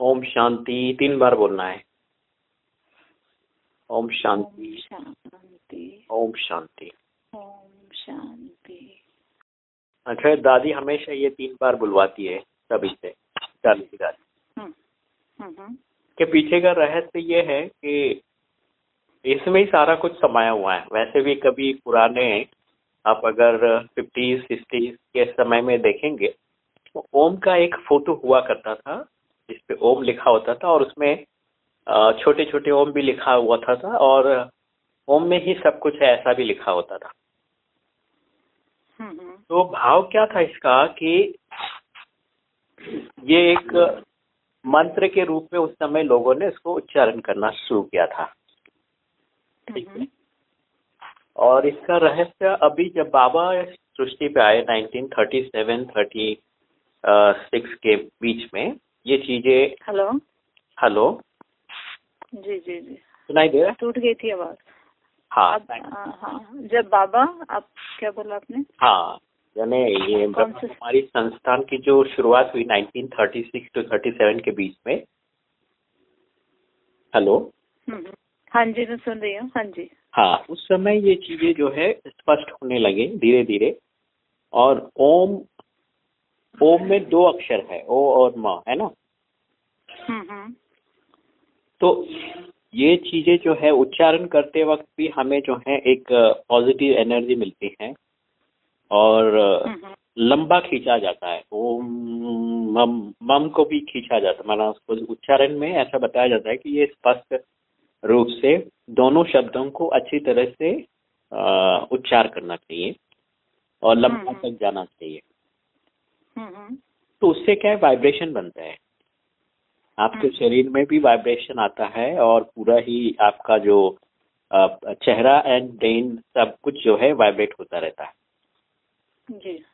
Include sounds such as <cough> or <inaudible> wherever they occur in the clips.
ओम शांति तीन बार बोलना है। ओम शांति। शांति। ओम शांति। ओम शांति। अच्छा दादी हमेशा ये तीन बार बुलवाती है सभी से। चाली की दादी। हम्म, हम्म, हम्म, के पीछे का रहस्य ये है कि इसमें ही सारा कुछ समाया हुआ है। वैसे भी कभी पुराने आप अगर फिफ्टीज सिक्सटीज के समय में देखेंगे तो ओम का एक फ़ोटो हुआ करता था। जिसपे ओम लिखा होता था और उसमें छोटे छोटे ओम भी लिखा हुआ था, था और ओम में ही सब कुछ है ऐसा भी लिखा होता था। तो भाव क्या था इसका कि ये एक मंत्र के रूप में उस समय लोगों ने इसको उच्चारण करना शुरू किया था। ठीक है? और इसका रहस्य अभी जब बाबा सृष्टि पे आए 1937 36 के बीच में ये चीज़ें। हेलो। हेलो। जी जी जी। सुनाई दे रहा टूट गई थी आवाज़। हाँ अब हाँ। हाँ जब बाबा आप क्या बोला आपने? हाँ यानी ये कुमारी संस्थान की जो शुरुआत हुई 1936 टू 37 के बीच में। हेलो। हम्म, हम्म, हाँ जी मैं सुन रही हूँ। हाँ जी। हाँ उस समय ये चीज़ें जो है स्पष्ट होने लगे धीरे धीरे और ओम ओम में दो अक्षर है ओ और म है ना? हम्म, हम्म, तो ये चीज़ें जो है उच्चारण करते वक्त भी हमें जो है एक पॉजिटिव एनर्जी मिलती है और हम्म, लंबा खींचा जाता है। ओम मम मम को भी खींचा जाता है। मतलब उसको उच्चारण में ऐसा बताया जाता है कि ये स्पष्ट रूप से दोनों शब्दों को अच्छी तरह से उच्चार करना चाहिए और लंबा। तक जाना चाहिए। तो उससे क्या है वाइब्रेशन बनता है। आपके हम्म। शरीर में भी वाइब्रेशन आता है और पूरा ही आपका जो चेहरा एंड ब्रेन सब कुछ जो है वाइब्रेट होता रहता है। जी।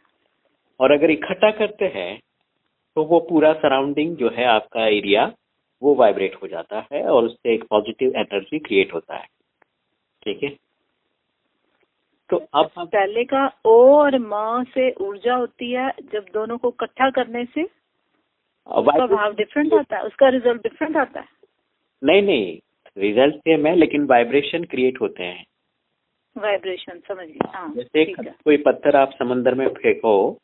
और अगर इकट्ठा करते हैं तो वो पूरा सराउंडिंग जो है आपका एरिया वो वाइब्रेट हो जाता है और उससे एक पॉजिटिव एनर्जी क्रिएट होता है। ठीक है? तो अब हम पहले का ओ और माँ से ऊर्जा होती है जब दोनों को इकट्ठा करने से उसका भाव डिफरेंट आता है उसका रिज़ल्ट डिफरेंट आता है? नहीं नहीं रिज़ल्ट सेम है लेकिन वाइब्रेशन क्रिएट होते हैं। वाइब्रेशन समझ गई। हाँ जैसे कोई पत्थर आप समंदर में फेंको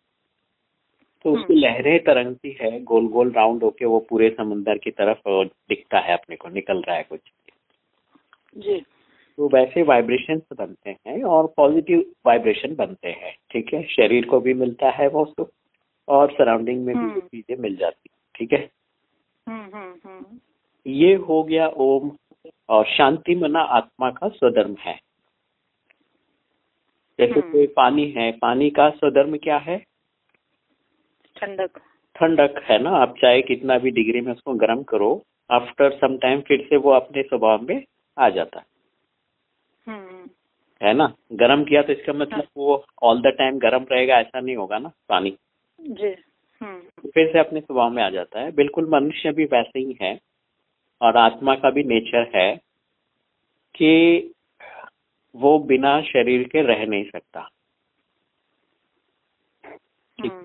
तो उसकी हम्म। लहरें तरंगती है गोल गोल राउंड होके वो पूरे समंदर की तरफ़ दिखता है अपने को निकल रहा है कुछ। जी। तो वैसे वाइब्रेशन बनते हैं और पॉजिटिव वाइब्रेशन बनते हैं ठीक है? शरीर को भी मिलता है वो सुख और सराउंडिंग में भी हम्म। चीज़ें मिल जाती ठीक है? हम्म हम्म हम्म। ये हो गया ओम और शांति मना आत्मा का स्वधर्म है। जैसे। कोई पानी है पानी का स्वधर्म क्या है? ठंडक। ठंडक है ना? आप चाहे कितना भी डिग्री में उसको गर्म करो आफ्टर सम टाइम फिर से वो अपने स्वभाव में आ जाता है। है ना? गर्म किया तो इसका मतलब वो ऑल द टाइम गर्म रहेगा ऐसा नहीं होगा ना पानी? जी हम्म। फिर से अपने स्वभाव में आ जाता है। बिल्कुल मनुष्य भी वैसे ही है और आत्मा का भी नेचर है कि वो बिना शरीर के रह नहीं सकता। हम्म।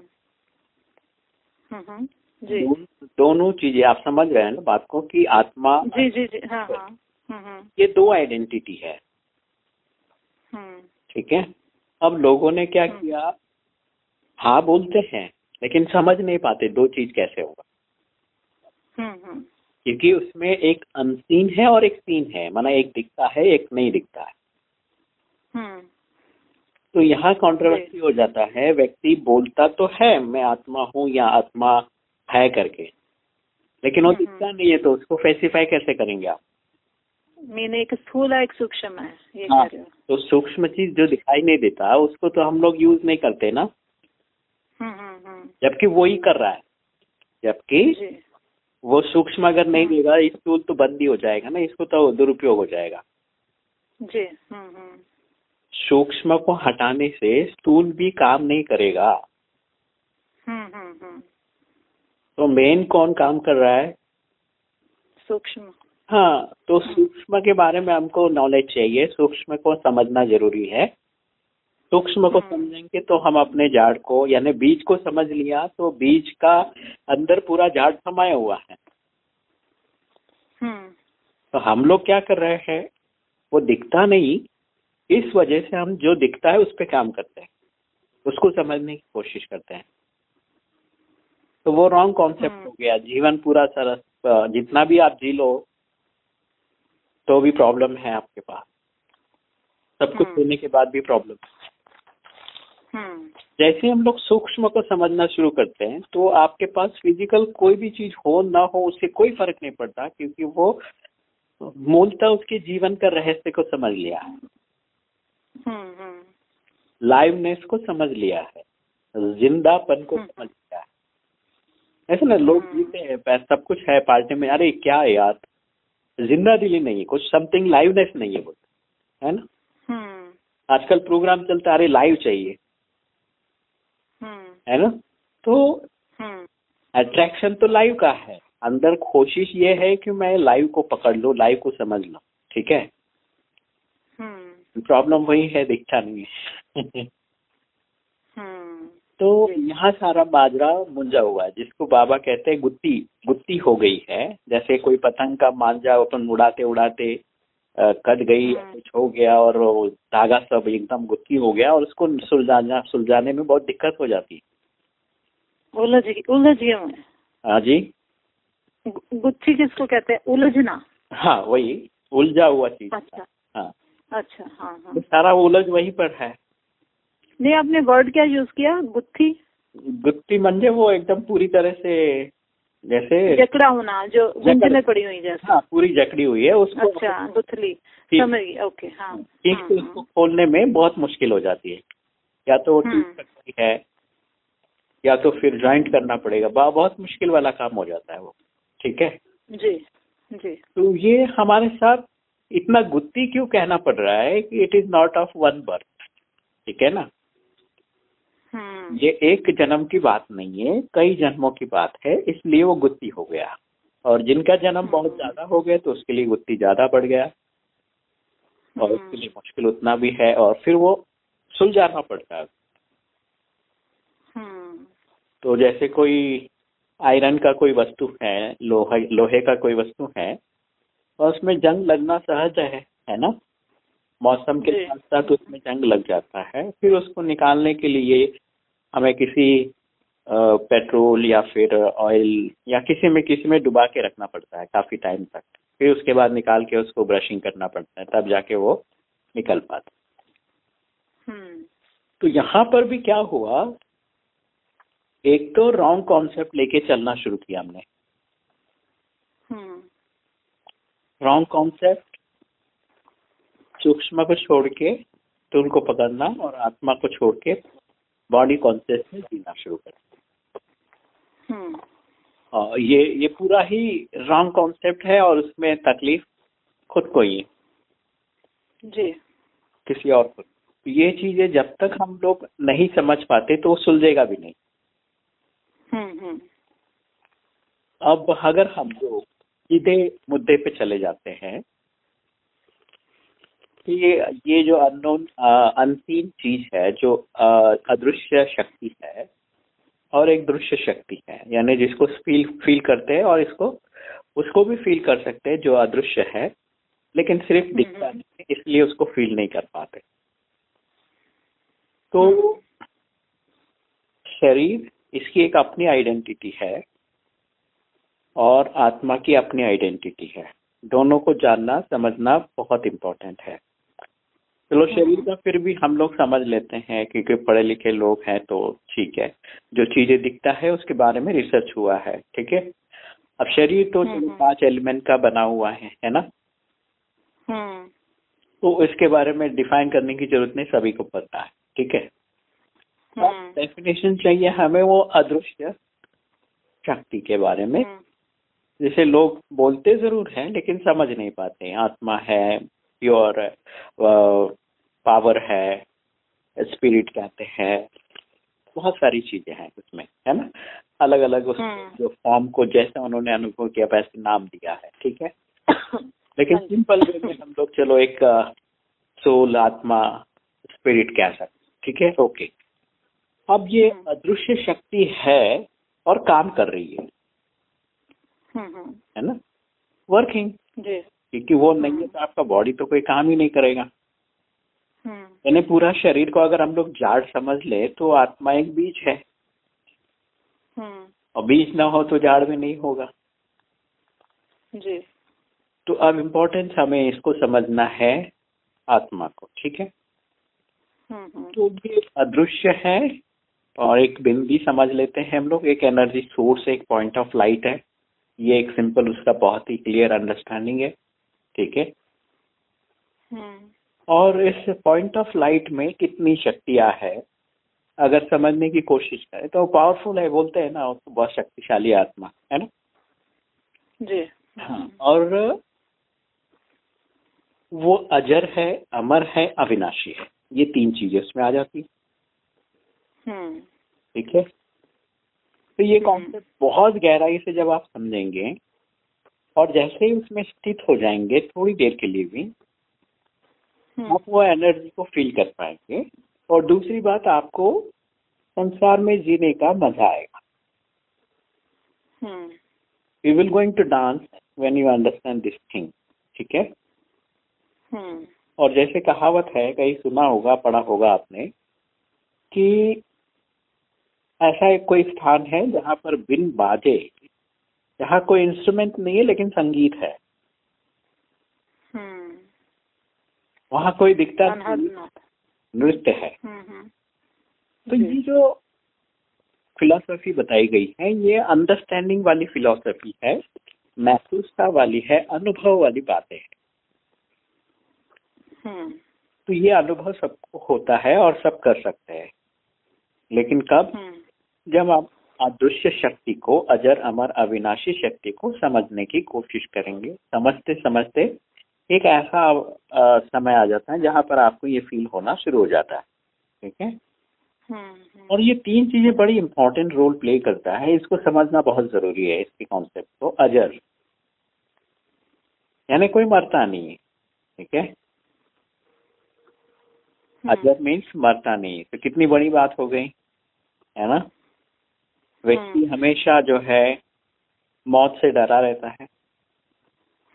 हम्म, जी। दोनों चीज़ें आप समझ रहे हैं ना बात को कि आत्मा जी जी जी हाँ हाँ। ये दो आइडेंटिटी है। ठीक है? अब लोगों ने क्या हम्म। किया? हाँ बोलते हैं लेकिन समझ नहीं पाते दो चीज़ कैसे होगा। हम्म हम्म। क्योंकि उसमें एक अनसीन है और एक सीन है माना एक दिखता है एक नहीं दिखता है। हम्म। तो यहाँ कॉन्ट्रोवर्सी हो जाता है व्यक्ति बोलता तो है मैं आत्मा हूँ या आत्मा है करके लेकिन वो हम्म। दिखता नहीं है तो उसको फेसिफाई कैसे करेंगे आप? मैंने एक स्थूल है एक सूक्ष्म है ये हाँ हो। तो सूक्ष्म चीज़ जो दिखाई नहीं देता उसको तो हम लोग यूज़ नहीं करते ना। हम्म हम्म हम्म। जबकि वो ही कर रहा है। जबकि वो सूक्ष्म अगर नहीं। देगा इस टूल तो बंद ही हो जाएगा ना इसको तो दुरुपयोग हो जाएगा। जी हम्म हम्म। सूक्ष्म को हटाने से स्थूल भी काम नहीं करेगा। हम्म हम्म हम्म। तो मेन कौन काम कर रहा है? सूक्ष्म। हाँ तो सूक्ष्म के बारे में हमको नॉलेज चाहिए। सूक्ष्म को समझना ज़रूरी है। सूक्ष्म को हम्म। समझेंगे तो हम अपने झाड़ को यानी बीज को समझ लिया तो बीज का अंदर पूरा झाड़ समाया हुआ है। हम्म। तो हम लोग क्या कर रहे हैं? वो दिखता नहीं। इस वजह से हम जो दिखता है उस पर काम करते हैं। उसको समझने की कोशिश करते हैं। तो वो रॉन्ग कॉन्सेप्ट हम्म। हो गया। जीवन पूरा सरस जितना भी आप जी लो तो भी प्रॉब्लम है आपके पास। सब कुछ हम्म। होने के बाद भी प्रॉब्लम हम्म। जैसे हम लोग सूक्ष्म को समझना शुरू करते हैं तो आपके पास फ़िज़िकल कोई भी चीज़ हो ना हो उससे कोई फ़र्क नहीं पड़ता क्योंकि वो मूलतः उसके जीवन का रहस्य को समझ लिया है। हम्म हम्म। लाइवनेस को समझ लिया है। जिंदापन को। समझ लिया है। ऐसे ना लोग। जीते हैं सब कुछ है पार्टी में अरे क्या यार। ज़िंदा दिली नहीं है कुछ समथिंग लाइवनेस नहीं है बोलते है ना? हम्म। आजकल प्रोग्राम चलता अरे लाइव चाहिए। हम्म। है ना? तो हम्म। अट्रैक्शन तो लाइव का है अंदर कोशिश ये है कि मैं लाइव को पकड़ लूँ लाइव को समझ लो ठीक है? प्रॉब्लम वही है दिखता नहीं है। <laughs> तो यहाँ सारा बाजरा मुंजा हुआ है जिसको बाबा कहते हैं गुत्ती। गुत्ती हो गई है। जैसे कोई पतंग का मांझा अपन उड़ाते उड़ाते कट गई हम्म। कुछ हो गया और धागा सब एकदम गुत्ती हो गया और उसको सुलझाना सुलझाने में बहुत दिक्कत हो जाती। है उलझ उलझ गया हाँ। जी। गुत्थी किसको कहते हैं? उलझना। हाँ वही उलझा हुआ चीज़ अच्छा। हाँ। अच्छा हाँ हाँ। तो सारा उलझ वही पर है। नहीं आपने वर्ड क्या यूज़ किया? गुत्थी? गुत्थी मंजे वो एकदम पूरी तरह से जैसे जकड़ा होना जो गुंजने पड़ी हुई जैसे। हाँ पूरी जकड़ी हुई है उसको अच्छा गुथली। समझ गई ओके हाँ ठीक हाँ, उसको खोलने में बहुत मुश्किल हो जाती है। या तो वो हम्म। टूट सकती है या तो फिर ज्वाइंट करना पड़ेगा। बहुत मुश्किल वाला काम हो जाता है वो। ठीक है? जी जी। तो ये हमारे साथ इतना गुत्ती क्यों कहना पड़ रहा है कि it is not of one birth ठीक है ना? हम्म ये एक जन्म की बात नहीं है कई जन्मों की बात है इसलिए वो गुत्ती हो गया। और जिनका जन्म बहुत ज़्यादा हो गया तो उसके लिए गुत्ती ज़्यादा बढ़ गया। और हम्म। उसके लिए मुश्किल उतना भी है और फिर वो सुलझाना पड़ता है। हम्म। तो जैसे कोई आयरन का कोई वस्तु है लोहे लोहे का कोई वस्तु है और उसमें जंग लगना सहज है है ना? मौसम के साथ साथ उसमें जंग लग जाता है फिर उसको निकालने के लिए हमें किसी पेट्रोल या फिर ऑयल या किसी में किसी में डुबा के रखना पड़ता है काफ़ी टाइम तक। फिर उसके बाद निकाल के उसको ब्रशिंग करना पड़ता है तब जाके वो निकल पाता हम्म। तो यहाँ पर भी क्या हुआ? एक तो रॉन्ग कॉन्सेप्ट लेके चलना शुरू किया हमने। हम्म। रॉन्ग कॉन्सेप्ट सूक्ष्म को छोड़ के स्थूल को पकड़ना और आत्मा को छोड़ के बॉडी कॉन्शियस में जीना शुरू कर हम्म। और ये ये पूरा ही रॉन्ग कॉन्सेप्ट है और उसमें तकलीफ़ खुद को ही। जी। किसी और को। ये चीज़ें जब तक हम लोग नहीं समझ पाते तो वो सुलझेगा भी नहीं। हम्म हम्म। अब अगर हम लोग सीधे मुद्दे पे चले जाते हैं कि ये ये जो अननोन अनसीन चीज़ है जो अदृश्य शक्ति है और एक दृश्य शक्ति है यानी जिसको फील फील करते हैं और इसको उसको भी फील कर सकते हैं जो अदृश्य है लेकिन सिर्फ़ दिखता हम्म। नहीं है, इसलिए उसको फील नहीं कर पाते। तो शरीर इसकी एक अपनी आइडेंटिटी है और आत्मा की अपनी आइडेंटिटी है। दोनों को जानना समझना बहुत इम्पोर्टेंट है। चलो शरीर का फिर भी हम लोग समझ लेते हैं क्योंकि पढ़े लिखे लोग हैं तो ठीक है। जो चीज़ें दिखता है उसके बारे में रिसर्च हुआ है ठीक है? अब शरीर तो चलो हम्म। पाँच एलिमेंट का बना हुआ है है ना? हम्म। तो इसके बारे में डिफाइन करने की ज़रूरत नहीं सभी को पता है ठीक है? हम्म। डेफिनेशन चाहिए हमें वो अदृश्य शक्ति के बारे में। हम्म। जैसे लोग बोलते ज़रूर हैं लेकिन समझ नहीं पाते आत्मा है प्योर पावर है स्पिरिट कहते हैं बहुत सारी चीज़ें हैं उसमें है ना? अलग अलग उस हम्म। जो फॉर्म को जैसे उन्होंने अनुभव किया वैसे नाम दिया है ठीक है? लेकिन हाँ सिंपल वे में हम लोग चलो एक सोल आत्मा स्पिरिट कह सकते ठीक है? ओके अब ये हम्म। अदृश्य शक्ति है और काम कर रही है। हम्म है ना? वर्किंग जी। क्योंकि वो नहीं है तो आपका बॉडी तो कोई काम ही नहीं करेगा। हम्म। यानी पूरा शरीर को अगर हम लोग जाड़ समझ ले तो आत्मा एक बीज है। हम्म। और बीज ना हो तो जाड़ भी नहीं होगा। जी। तो अब इम्पोर्टेंस हमें इसको समझना है आत्मा को ठीक है? तो ये अदृश्य है और एक बिंदी समझ लेते हैं हम लोग एक एनर्जी सोर्स एक पॉइंट ऑफ़ लाइट है। ये एक सिंपल उसका बहुत ही क्लियर अंडरस्टैंडिंग है। ठीक है? हम्म। और इस पॉइंट ऑफ़ लाइट में कितनी शक्तियाँ है? अगर समझने की कोशिश करें तो पावरफुल है बोलते हैं ना तो बहुत शक्तिशाली आत्मा है ना? जी। हाँ और वो अजर है अमर है अविनाशी है। ये तीन चीज़ें उसमें आ जाती हम्म। ठीक है? तो ये हम्म। कॉन्सेप्ट बहुत गहराई से जब आप समझेंगे और जैसे ही उसमें स्थित हो जाएँगे थोड़ी देर के लिए भी हम्म। आप वो एनर्जी को फील कर पाएँगे। और दूसरी बात आपको संसार में जीने का मज़ा आएगा। You will going to dance when you understand this thing ठीक है? हम्म। और जैसे कहावत है कहीं सुना होगा पढ़ा होगा आपने कि ऐसा एक कोई स्थान है जहाँ पर बिन बाजे जहाँ कोई इंस्ट्रूमेंट नहीं है लेकिन संगीत है। हम्म। वहाँ कोई दिखता नृत्य है। हम्म हम्म। तो ये जो। फिलॉसफी बताई गई है ये अंडरस्टैंडिंग वाली फिलॉसफी है महसूसता वाली है अनुभव वाली बातें हैं। तो ये अनुभव सबको होता है और सब कर सकते हैं। लेकिन कब? जब आप अदृश्य शक्ति को अजर अमर अविनाशी शक्ति को समझने की कोशिश करेंगे। समझते समझते एक ऐसा अ, समय आ जाता है जहाँ पर आपको ये फील होना शुरू हो जाता है ठीक है? हम्म हम्म। और ये तीन चीज़ें बड़ी इंपॉर्टेंट रोल प्ले करता है। इसको समझना बहुत ज़रूरी है इसके कॉन्सेप्ट को। अजर यानी कोई मरता नहीं है ठीक है? हम्म, अजर मीन्स मरता नहीं। तो कितनी बड़ी बात हो गई है ना? व्यक्ति हम्म। हमेशा जो है मौत से डरा रहता है।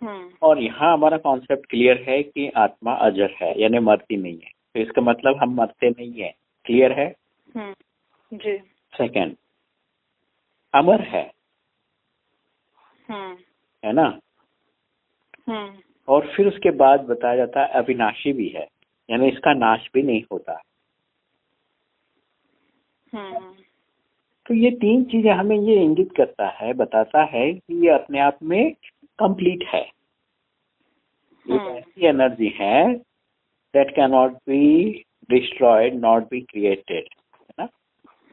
हम्म। और यहाँ हमारा कॉन्सेप्ट क्लियर है कि आत्मा अजर है यानी मरती नहीं है। तो इसका मतलब हम मरते नहीं है। क्लियर है? हम्म। जी। सेकंड अमर है। है ना? और फिर उसके बाद बताया जाता है अविनाशी भी है। यानी इसका नाश भी नहीं होता। तो ये तीन चीज़ें हमें ये इंगित करता है बताता है कि ये अपने आप में कंप्लीट है। ये हम्म। ऐसी एनर्जी है that can not be destroyed not be created है ना?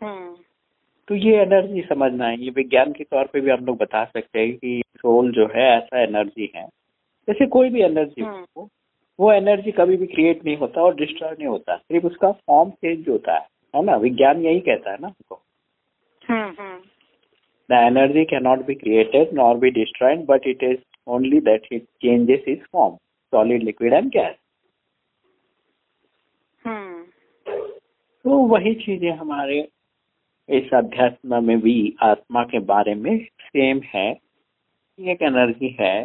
हम्म तो ये एनर्जी समझना है। ये विज्ञान के तौर पे भी हम लोग बता सकते हैं कि सोल जो है ऐसा एनर्जी है। जैसे कोई भी एनर्जी हम्म। हो वो एनर्जी कभी भी क्रिएट नहीं होता और डिस्ट्रॉय नहीं होता। सिर्फ़ उसका फॉर्म चेंज होता है है ना? विज्ञान यही कहता है ना हमको। हम्म हम्म The energy cannot be created nor be destroyed, but it is only that it changes its form, solid, liquid and gas. हम्म तो वही चीज़ें हमारे इस अध्यात्म में भी आत्मा के बारे में सेम है एक एनर्जी है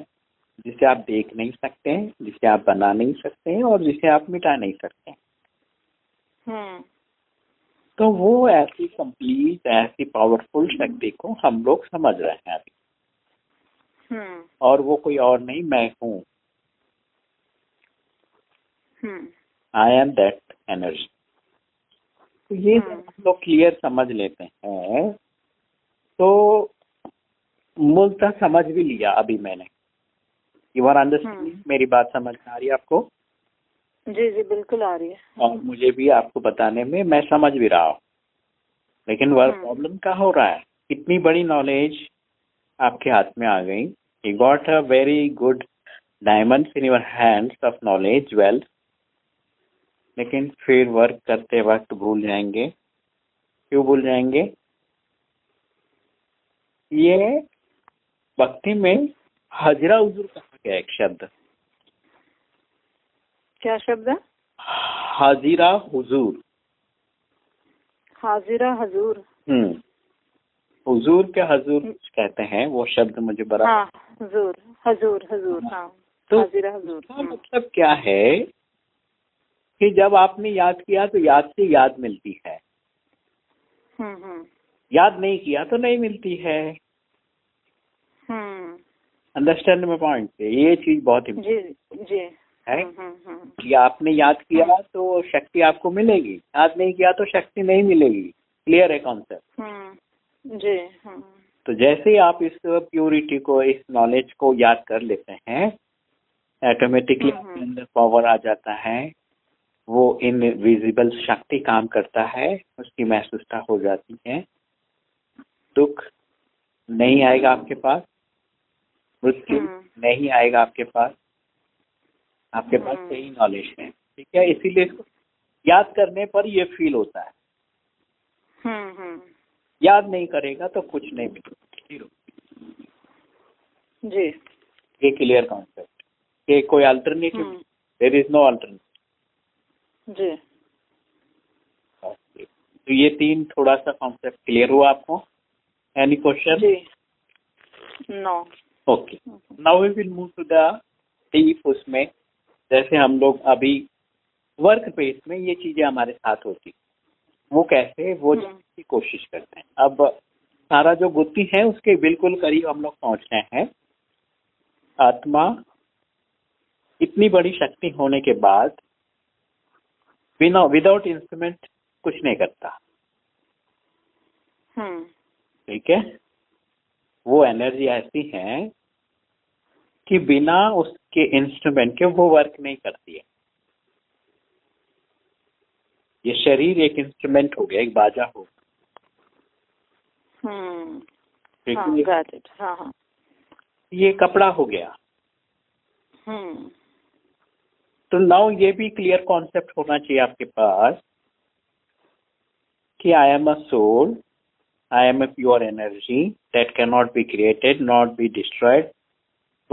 जिसे आप देख नहीं सकते हैं जिसे आप बना नहीं सकते हैं और जिसे आप मिटा नहीं सकते हैं हम्म तो वो ऐसी कंप्लीट ऐसी पावरफुल शक्ति को हम लोग समझ रहे हैं अभी। हम्म। और वो कोई और नहीं मैं हूँ। आई एम दैट एनर्जी तो ये जब हम्म। हम लोग क्लियर समझ लेते हैं तो मूलतः समझ भी लिया अभी मैंने। You are understanding. मेरी बात समझ आ रही है आपको? जी जी बिल्कुल आ रही है। और मुझे भी आपको बताने में मैं समझ भी रहा हूँ। लेकिन वह हम्म। प्रॉब्लम क्या हो रहा है? इतनी बड़ी नॉलेज आपके हाथ में आ गई? You got a very good diamond in your hands of knowledge wealth लेकिन फिर वर्क करते वक्त भूल जाएँगे। क्यों भूल जाएँगे? ये भक्ति में हजरा उजुर कहा गया एक शब्द? क्या शब्द है? हाजिरा हुजूर। हाजिरा हजूर। हम्म। हुजूर के हजूर कहते हैं वो शब्द मुझे बड़ा हाँ हजूर हजूर हजूर हाँ। तो हाजिरा हजूर हम्म, मतलब क्या है कि जब आपने याद किया तो याद से याद मिलती है। हम्म हम्म। याद नहीं किया तो नहीं मिलती है। हम्म। अंडरस्टैंड में पॉइंट ये चीज़ बहुत इम्पोर्टेंट जी जी। है? कि आपने याद किया तो शक्ति आपको मिलेगी। याद नहीं किया तो शक्ति नहीं मिलेगी। क्लियर है कॉन्सेप्ट हम्म, जी हम्म, तो जैसे ही आप इस प्योरिटी को इस नॉलेज को याद कर लेते हैं ऑटोमेटिकली आपके अंदर पावर आ जाता है। वो इनविजिबल शक्ति काम करता है उसकी महसूसता हो जाती है। दुख नहीं आएगा आपके पास। मृत्यु हम्म। नहीं आएगा आपके पास। आपके पास हम्म। सही नॉलेज है ठीक है? इसीलिए इसको याद करने पर ये फील होता है। हम्म, हम्म, याद नहीं करेगा तो कुछ नहीं मिलेगा जी। ये क्लियर कॉन्सेप्ट ये कोई alternative there is no alternative जी। तो ये तीन थोड़ा सा कॉन्सेप्ट क्लियर हुआ आपको? Any question no okay now we will move to the deep उसमें जैसे हम लोग अभी वर्क प्लेस में ये चीज़ें हमारे साथ होती वो कैसे वो हम्म। की कोशिश करते हैं। अब सारा जो गुत्ती है उसके बिल्कुल करीब हम लोग पहुँच रहे हैं। आत्मा इतनी बड़ी शक्ति होने के बाद बिना विदाउट इंस्ट्रूमेंट कुछ नहीं करता। हम्म। ठीक है? वो एनर्जी ऐसी है कि बिना उसके इंस्ट्रूमेंट के वो वर्क नहीं करती है। ये शरीर एक इंस्ट्रूमेंट हो गया एक बाजा हो हम्म। ठीक हाँ है। हाँ ये कपड़ा हो गया। हम्म। तो नाउ ये भी क्लियर कॉन्सेप्ट होना चाहिए आपके पास कि I am a soul I am a pure energy that can not be created not be destroyed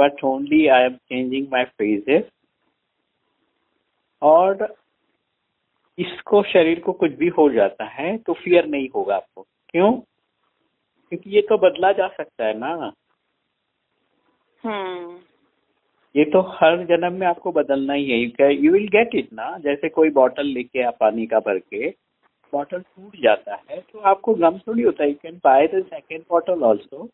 but only I am changing my phases और इसको शरीर को कुछ भी हो जाता है तो फियर नहीं होगा आपको। क्यों? क्योंकि ये तो बदला जा सकता है ना। हम्म। ये तो हर जन्म में आपको बदलना ही है। यू विल गेट इट ना। जैसे कोई बॉटल लेके आप पानी का भर के बॉटल टूट जाता है तो आपको गम थोड़ी होता है। You can buy the second bottle also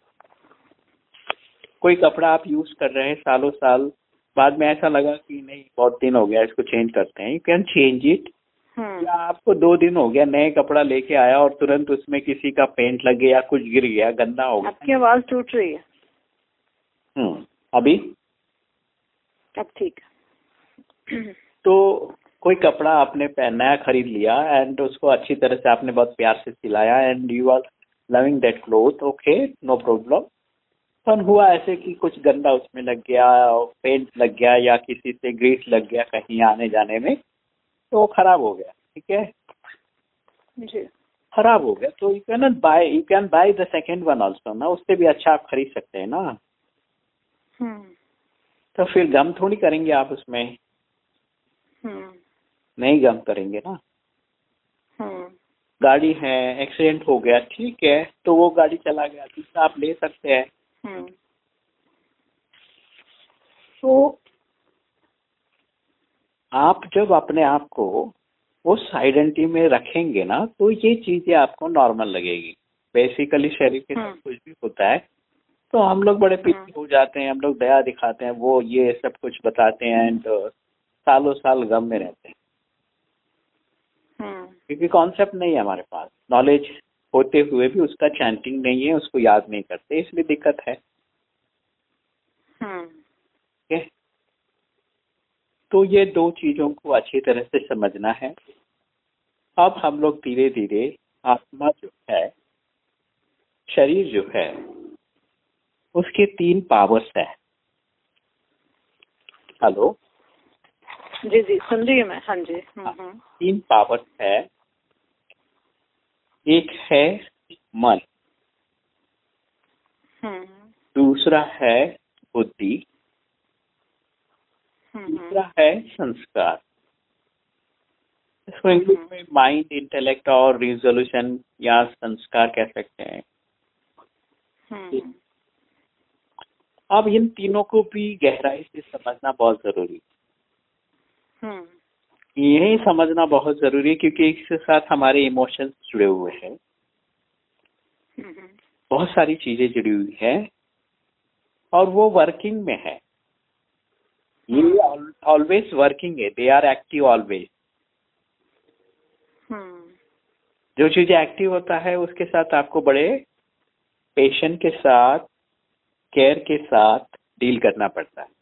कोई कपड़ा आप यूज़ कर रहे हैं सालों साल बाद में ऐसा लगा कि नहीं बहुत दिन हो गया इसको चेंज करते हैं। यू कैन चेंज इट या आपको दो दिन हो गया नए कपड़ा लेके आया और तुरंत उसमें किसी का पेंट लग गया कुछ गिर गया गंदा हो गया। आपकी आवाज़ टूट रही है। हम्म। अभी? अब ठीक तो कोई कपड़ा आपने नया खरीद लिया एंड उसको अच्छी तरह से आपने बहुत प्यार से सिलाया and you are loving that cloth okay no problem पर हुआ ऐसे कि कुछ गंदा उसमें लग गया पेंट लग गया या किसी से ग्रीस लग गया कहीं आने जाने में तो वो खराब हो गया ठीक है? जी। खराब हो गया तो you can not buy you can buy the second one also ना उससे भी अच्छा आप खरीद सकते हैं ना। हम्म। तो फिर गम थोड़ी करेंगे आप उसमें। हम्म। नहीं गम करेंगे ना। हम्म। गाड़ी है एक्सीडेंट हो गया ठीक है तो वो गाड़ी चला गया दूसरा आप ले सकते हैं। तो आप जब अपने आप को उस आइडेंटिटी में रखेंगे ना तो ये चीज़ें आपको नॉर्मल लगेगी। बेसिकली शरीर के साथ हम्म। कुछ भी होता है तो हम लोग बड़े पीछे हम्म। हो जाते हैं हम लोग दया दिखाते हैं वो ये सब कुछ बताते हैं एंड तो सालों साल गम में रहते हैं। हम्म। क्योंकि कॉन्सेप्ट नहीं है हमारे पास। नॉलेज होते हुए भी उसका चैंटिंग नहीं है उसको याद नहीं करते इसलिए दिक्कत है। हम्म। ठीक है? तो ये दो चीज़ों को अच्छी तरह से समझना है। अब हम लोग धीरे धीरे आत्मा जो है शरीर जो है उसके तीन पावर्स है। हेलो जी जी सुन रही हूँ मैं। हाँ जी। हम्म हम्म। तीन पावर्स है। एक है मन। हम्म। दूसरा है बुद्धि। हम्म। तीसरा है संस्कार। इसको इंग्लिश में माइंड इंटेलेक्ट और रिजोल्यूशन या संस्कार कह सकते हैं। हम्म। अब इन तीनों को भी गहराई से समझना बहुत ज़रूरी हम्म। यही समझना बहुत ज़रूरी है क्योंकि इसके साथ हमारे इमोशंस जुड़े हुए हैं। बहुत सारी चीज़ें जुड़ी हुई है और वो वर्किंग में है। ये ऑलवेज वर्किंग है। दे आर एक्टिव ऑलवेज जो चीज़ एक्टिव होता है, उसके साथ आपको बड़े पेशेंट के साथ केयर के साथ डील करना पड़ता है।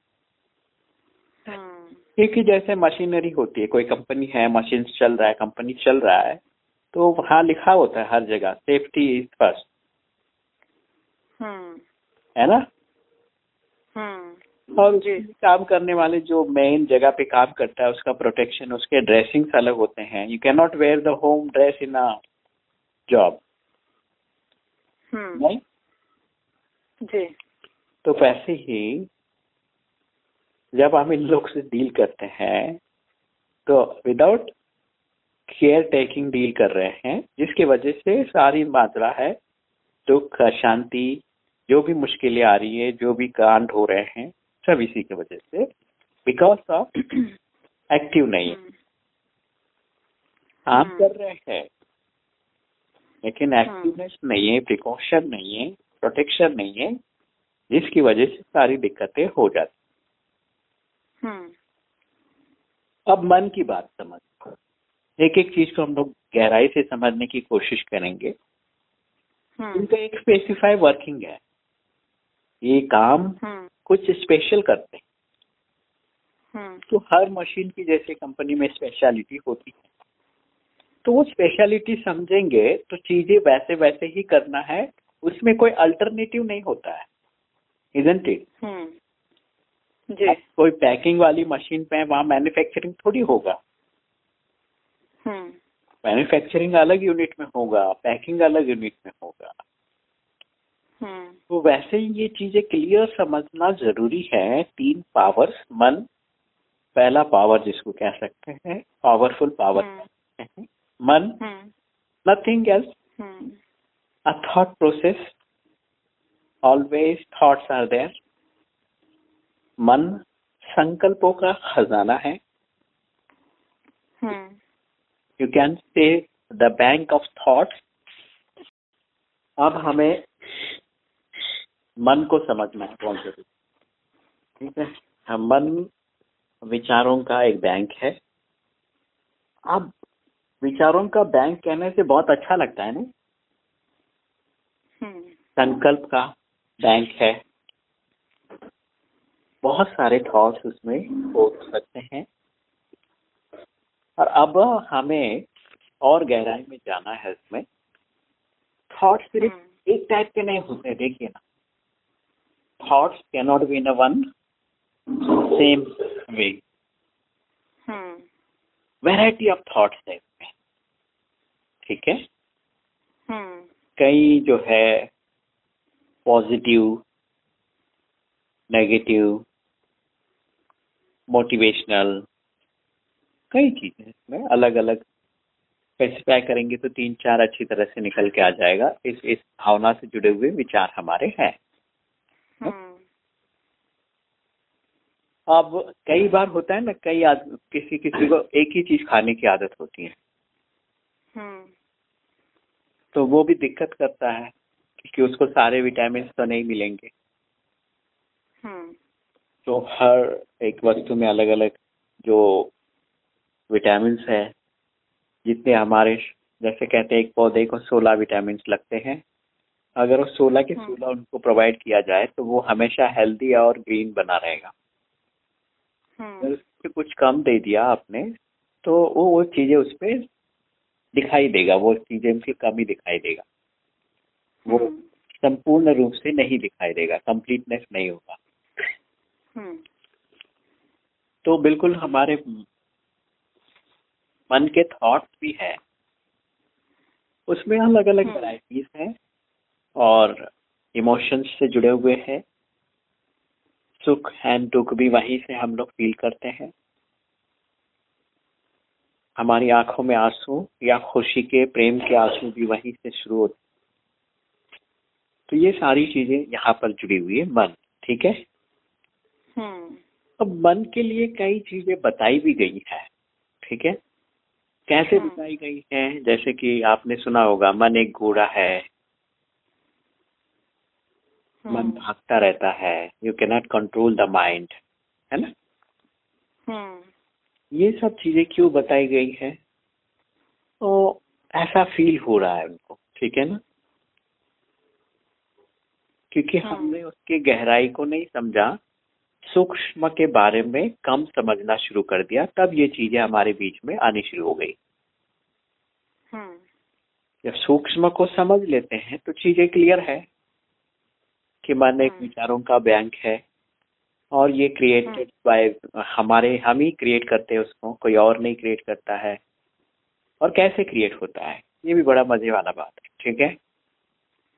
क्योंकि जैसे मशीनरी होती है कोई कंपनी है मशीन चल रहा है कंपनी चल रहा है तो वहाँ लिखा होता है हर जगह सेफ्टी इज़ फ़र्स्ट है ना? हम्म। और जी। काम करने वाले जो मेन जगह पे काम करता है उसका प्रोटेक्शन उसके ड्रेसिंग्स अलग होते हैं। You can not wear the home dress in a job नहीं जी। तो वैसे ही जब हम इन लोग से डील करते हैं तो विदाउट केयर टेकिंग डील कर रहे हैं जिसकी वजह से सारी मात्रा है दुख अशांति जो भी मुश्किलें आ रही है जो भी कांड हो रहे हैं सब इसी की वजह से बिकॉज़ ऑफ़ एक्टिव नहीं है काम हम्म। कर रहे हैं लेकिन। एक्टिवनेस नहीं है प्रिकॉशन नहीं है प्रोटेक्शन नहीं है जिसकी वजह से सारी दिक्कतें हो जाती अब मन की बात समझ। एक एक चीज़ को हम लोग गहराई से समझने की कोशिश करेंगे। उनका एक स्पेसिफाई वर्किंग है। ये काम हम्म। कुछ स्पेशल करते हैं। हम्म। तो हर मशीन की जैसे कंपनी में स्पेशलिटी होती है। तो वो स्पेशलिटी समझेंगे तो चीज़ें वैसे वैसे ही करना है। उसमें कोई अल्टरनेटिव नहीं होता है। Isn't it hmm. जी। कोई पैकिंग वाली मशीन पे वहाँ मैन्युफैक्चरिंग थोड़ी होगा। हम्म। मैन्युफैक्चरिंग अलग यूनिट में होगा पैकिंग अलग यूनिट में होगा। हम्म। तो वैसे ही ये चीज़ें क्लियर समझना ज़रूरी है। तीन पावर्स मन पहला पावर जिसको कह सकते हैं पावरफुल पावर हम्म। मन हम्म। Nothing else a thought process always always are there मन संकल्पों का खजाना है। हम्म। You can say the bank of thought अब हमें मन को समझना है कौन ज़रूरी ठीक है? हम मन विचारों का एक बैंक है। अब विचारों का बैंक कहने से बहुत अच्छा लगता है ना? हम्म। संकल्प का बैंक है। बहुत सारे थॉट्स उसमें हो सकते हैं। और अब हमें और गहराई में जाना है इसमें। थॉट्स सिर्फ़ हम्म। एक टाइप के नहीं होते देखिए ना। Thoughts cannot be in one same way variety of thoughts है इसमें। ठीक है? हम्म। कई जो है पॉजिटिव नेगेटिव मोटिवेशनल कई चीज़ें इसमें अलग अलग स्पेसिफाई करेंगे तो तीन चार अच्छी तरह से निकल के आ जाएगा। इस इस भावना से जुड़े हुए विचार हमारे हैं। हम्म अब कई बार होता है ना कई किसी किसी को एक ही चीज़ खाने की आदत होती है। हम्म तो वो भी दिक्कत करता है क्योंकि उसको सारे विटामिन तो नहीं मिलेंगे। हम्म तो हर एक वस्तु में अलग अलग जो विटामिन है जितने हमारे जैसे कहते हैं एक पौधे को सोलह विटामिन लगते हैं। अगर वो सोलह के हम्म। सोलह उनको प्रोवाइड किया जाए तो वो हमेशा हेल्दी और ग्रीन बना रहेगा। अगर हम्म उससे कुछ कम दे दिया आपने तो वो वो चीज़ें उसपे दिखाई देगा वो चीज़ें उनकी कमी दिखाई देगा। वो हम्म। संपूर्ण रूप से नहीं दिखाई देगा कंप्लीटनेस नहीं होगा। तो बिल्कुल हमारे मन के थॉट्स भी है। उसमें अलग अलग हम्म। वैरायटीज हैं और इमोशंस से जुड़े हुए हैं। सुख एंड दुख भी वहीं से हम लोग फील करते हैं। हमारी आँखों में आँसू या खुशी के प्रेम के आँसू भी वहीं से शुरू होते तो ये सारी चीज़ें यहाँ पर जुड़ी हुई है मन ठीक है? हम्म अब मन के लिए कई चीज़ें बताई भी गई है ठीक है? कैसे हम्म। बताई गई है? जैसे कि आपने सुना होगा मन एक घोड़ा है। मन हम्म। भागता रहता है। You cannot control the mind है ना? हम्म। ये सब चीज़ें क्यों बताई गई है? तो ऐसा फील हो रहा है उनको ठीक है ना? क्योंकि हम्म। हमने उसकी गहराई को नहीं समझा। सूक्ष्म के बारे में कम समझना शुरू कर दिया तब ये चीज़ें हमारे बीच में आनी शुरू हो गई। हम्म। जब सूक्ष्म को समझ लेते हैं तो चीज़ें क्लियर है कि मन एक हम्म। विचारों का बैंक है और ये क्रिएटेड बाय हमारे हम ही क्रिएट करते हैं उसको कोई और नहीं क्रिएट करता है। और कैसे क्रिएट होता है? ये भी बड़ा मज़े वाला बात है ठीक है?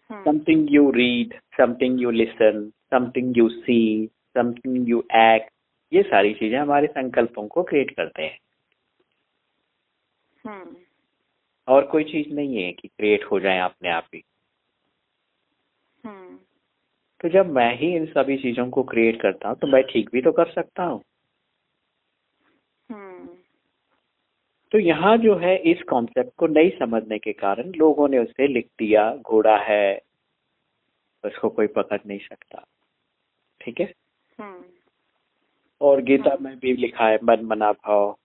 हम्म। Something you read something you listen something you see something you act ये सारी चीज़ें हमारे संकल्पों को क्रिएट करते हैं। हम्म और कोई चीज़ नहीं है कि क्रिएट हो जाए अपने आप ही। हम्म तो जब मैं ही इन सभी चीज़ों को क्रिएट करता हूँ तो मैं ठीक भी तो कर सकता हूँ। हम्म तो यहाँ जो है इस कॉन्सेप्ट को नहीं समझने के कारण लोगों ने उसे लिख दिया घोड़ा है उसको कोई पकड़ नहीं सकता। ठीक है? और गीता में भी लिखा है मन मना भाव।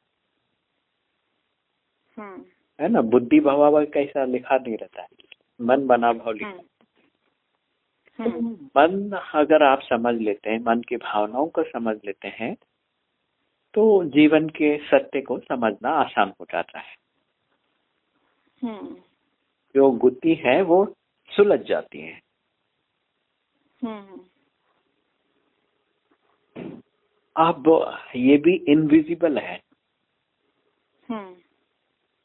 हम्म। है ना? बुद्धि भवा कैसा लिखा नहीं रहता है। मन बना भाव लिखा। हम्म। तो हम्म। मन अगर आप समझ लेते हैं मन की भावनाओं को समझ लेते हैं तो जीवन के सत्य को समझना आसान हो जाता है। हम्म। जो गुत्ती है वो सुलझ जाती है हम्म अब ये भी इनविजिबल है। हम्म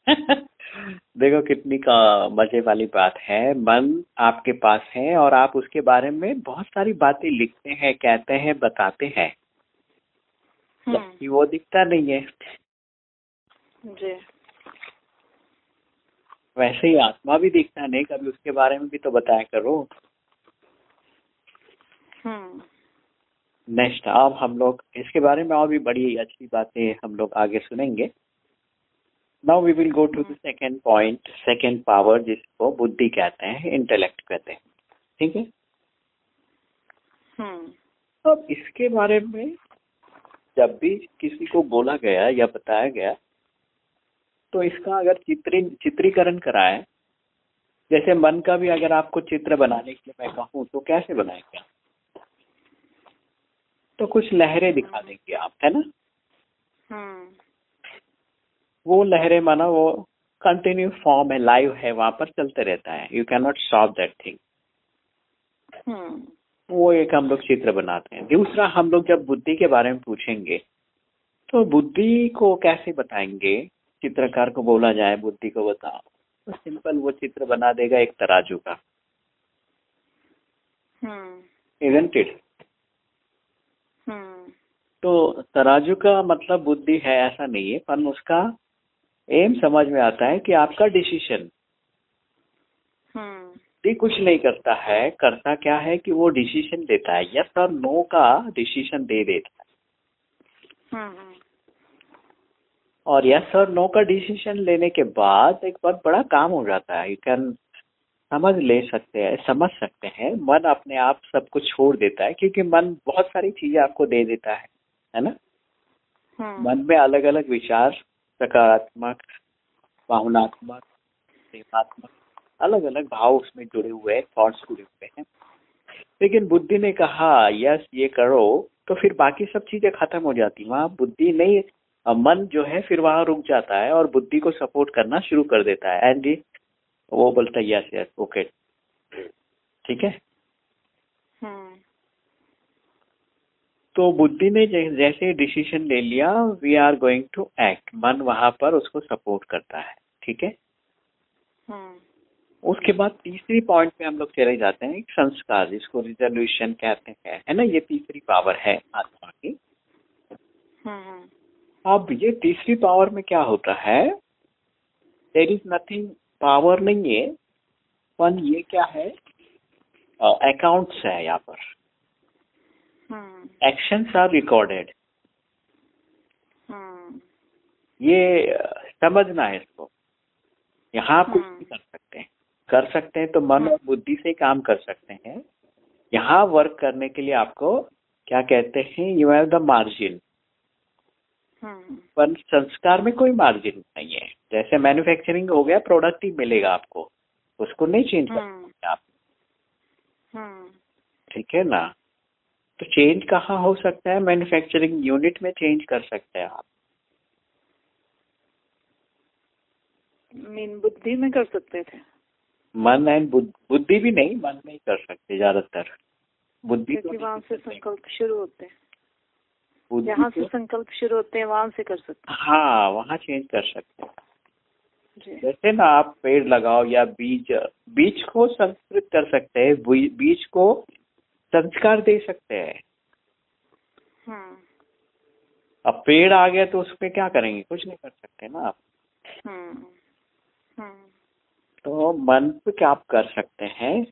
<laughs> देखो कितनी का मज़े वाली बात है। मन आपके पास है और आप उसके बारे में बहुत सारी बातें लिखते हैं कहते हैं बताते हैं। जबकि वो दिखता नहीं है। जी। वैसे ही आत्मा भी दिखता नहीं कभी उसके बारे में भी तो बताया करो। हम्म नेक्स्ट अब हम लोग इसके बारे में और भी बड़ी अच्छी बातें हम लोग आगे सुनेंगे। Now we will go to the second point second power जिसको बुद्धि कहते हैं इंटेलेक्ट कहते हैं। ठीक है? हम्म। अब इसके बारे में जब भी किसी को बोला गया या बताया गया तो इसका अगर चित्री चित्रीकरण कराए जैसे मन का भी अगर आपको चित्र बनाने के लिए मैं कहूँ तो कैसे बनाएँगे आप? तो कुछ लहरें दिखा देंगे आप है ना? हम्म। वो लहरें माना वो कंटिन्यू फॉर्म है लाइव है वहाँ पर चलते रहता है। You can not stop that thing हम्म। वो एक हम लोग चित्र बनाते हैं। दूसरा हम लोग जब बुद्धि के बारे में पूछेंगे तो बुद्धि को कैसे बताएँगे? चित्रकार को बोला जाए बुद्धि को बताओ। तो सिंपल वो चित्र बना देगा एक तराजू का। हम्म। इवेंट इट हम्म तो तराजू का मतलब बुद्धि है ऐसा नहीं है पर उसका एम समझ में आता है कि आपका डिसीशन हम्म। भी कुछ नहीं करता है करता क्या है कि वो डिसीज़न देता है यस और नो का डिसीज़न दे देता है। हम्म। और यस और नो का डिसीशन लेने के बाद एक बहुत बड़ा काम हो जाता है। यू कैन समझ ले सकते हैं समझ सकते हैं। मन अपने आप सब कुछ छोड़ देता है क्योंकि मन बहुत सारी चीज़ें आपको दे देता है। है ना? हम्म। मन में अलग अलग विचार सकारात्मक भावनात्मक प्रेमात्मक अलग अलग भाव उसमें जुड़े हुए हैं थॉट्स जुड़े हुए हैं। लेकिन बुद्धि ने कहा यस ये करो तो फिर बाकी सब चीज़ें खत्म हो जाती वहाँ बुद्धि नहीं मन जो है फिर वहाँ रुक जाता है और बुद्धि को सपोर्ट करना शुरू कर देता है। एंड वो बोलता है यस यस ओके ठीक है हम्म तो बुद्धि ने जैसे डिसीज़न ले लिया we are going to act मन वहाँ पर उसको सपोर्ट करता है ठीक है? हम्म। उसके बाद तीसरी पॉइंट पे हम लोग चले जाते हैं एक संस्कार जिसको रिजोल्यूशन कहते हैं है ना? ये तीसरी पावर है आत्मा की। हम्म। अब ये तीसरी पावर में क्या होता है? देर इज़ नथिंग पावर नहीं है पर ये क्या है? अकाउंट्स है यहाँ पर। एक्शंस आर रिकॉर्डेड हम्म। ये समझना है इसको। यहाँ आप कुछ हम्म। भी कर सकते हैं। कर सकते हैं तो मन और बुद्धि से काम कर सकते हैं। यहाँ वर्क करने के लिए आपको क्या कहते हैं? यू हैव द मार्जिन हम्म। पर संस्कार में कोई मार्जिन नहीं है। जैसे मैन्युफैक्चरिंग हो गया प्रोडक्ट ही मिलेगा आपको। उसको नहीं चेंज कर हम्म। सकते आप। हम्म। ठीक है ना? तो चेंज कहाँ हो सकता है? मैन्युफैक्चरिंग यूनिट में चेंज कर सकते हैं आप। मीन बुद्धि में कर सकते थे। मन एंड बुद्धि भी नहीं मन में ही कर सकते ज़्यादातर। बुद्धि तो वहाँ से संकल्प शुरू होते हैं। बुद्धि जहाँ से तो- संकल्प शुरू होते हैं वहाँ से कर सकते हाँ। वहाँ चेंज कर सकते हैं। हैं जैसे ना आप पेड़ लगाओ या बीज बीज को संस्कृत कर सकते हैं। बीज को संस्कार दे सकते हैं। हम्म अब पेड़ आ गया तो उसमें क्या करेंगे? कुछ नहीं कर सकते ना आप। हम्म हम्म तो मन पे क्या आप कर सकते हैं?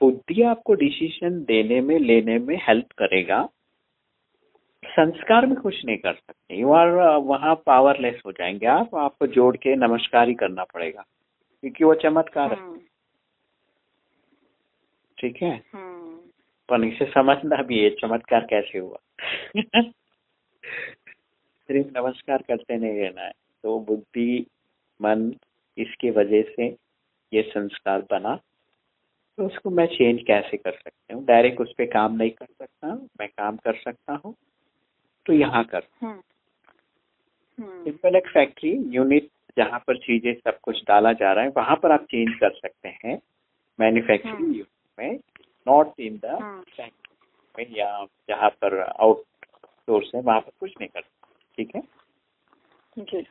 बुद्धि आपको डिसीज़न देने में लेने में हेल्प करेगा। संस्कार में कुछ नहीं कर सकते। यू आर वहाँ पावरलेस हो जाएँगे आप। आपको जोड़ के नमस्कार ही करना पड़ेगा। क्योंकि वो चमत्कार है। ठीक है। पर इसे समझना भी है चमत्कार कैसे हुआ? सिर्फ़ नमस्कार करते नहीं रहना है। तो बुद्धि मन इसके वजह से ये संस्कार बना। तो उसको मैं चेंज कैसे कर सकती हूँ? डायरेक्ट उस पर काम नहीं कर सकता मैं काम कर सकता हूँ तो यहाँ कर। हम्म। हम्म। सिंपल एक फैक्ट्री यूनिट जहाँ पर चीज़ें सब कुछ डाला जा रहा है वहाँ पर आप चेंज कर सकते हैं। मैन्युफैक्चरिंग हम्म। यूनिट में। नॉट इन द में या जहाँ पर आउटसोर्स है वहाँ पर कुछ नहीं कर ठीक है? जी।